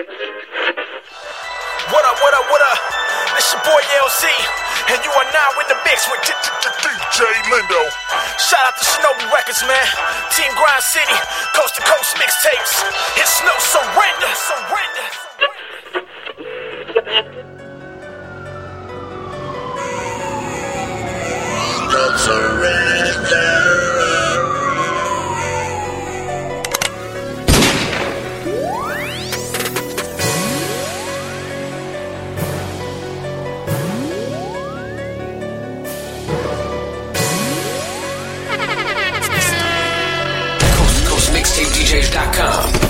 What up, what up, what up? This your boy LZ, and you are now in the mix with DJ Lindo. Shout out to Shinobi Recordz, man. Team Grind City, coast to coast mixtapes. It's no surrender, surrender. No surrender. DJs.com.